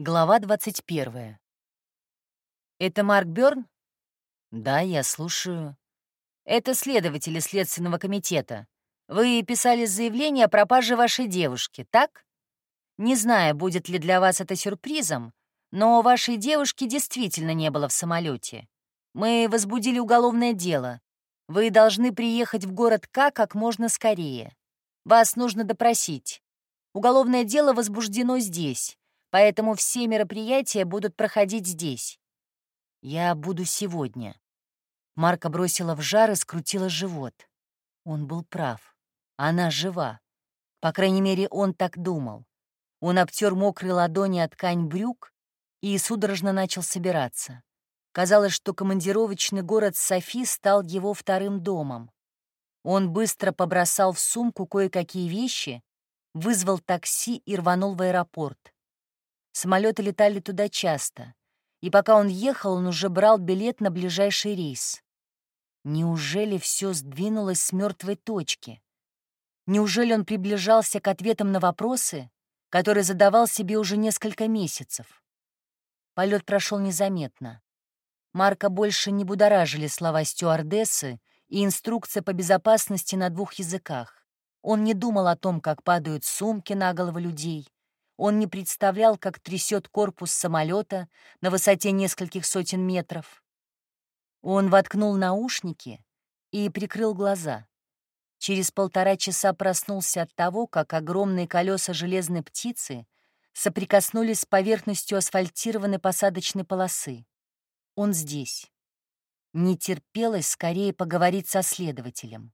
Глава 21. «Это Марк Бёрн?» «Да, я слушаю». «Это следователи Следственного комитета. Вы писали заявление о пропаже вашей девушки, так? Не знаю, будет ли для вас это сюрпризом, но вашей девушки действительно не было в самолете. Мы возбудили уголовное дело. Вы должны приехать в город К как можно скорее. Вас нужно допросить. Уголовное дело возбуждено здесь, поэтому все мероприятия будут проходить здесь. Я буду сегодня. Марка бросила в жар и скрутила живот. Он был прав. Она жива. По крайней мере, он так думал. Он обтер мокрые ладони от ткань брюк и судорожно начал собираться. Казалось, что командировочный город Софи стал его вторым домом. Он быстро побросал в сумку кое-какие вещи, вызвал такси и рванул в аэропорт. Самолеты летали туда часто, и пока он ехал, он уже брал билет на ближайший рейс. Неужели все сдвинулось с мертвой точки? Неужели он приближался к ответам на вопросы, которые задавал себе уже несколько месяцев? Полет прошел незаметно. Марка больше не будоражили слова стюардессы и инструкция по безопасности на двух языках. Он не думал о том, как падают сумки на головы людей, он не представлял, как трясет корпус самолета на высоте нескольких сотен метров. Он воткнул наушники и прикрыл глаза. Через полтора часа проснулся от того, как огромные колеса железной птицы соприкоснулись с поверхностью асфальтированной посадочной полосы. Он здесь. Не терпелось скорее поговорить со следователем.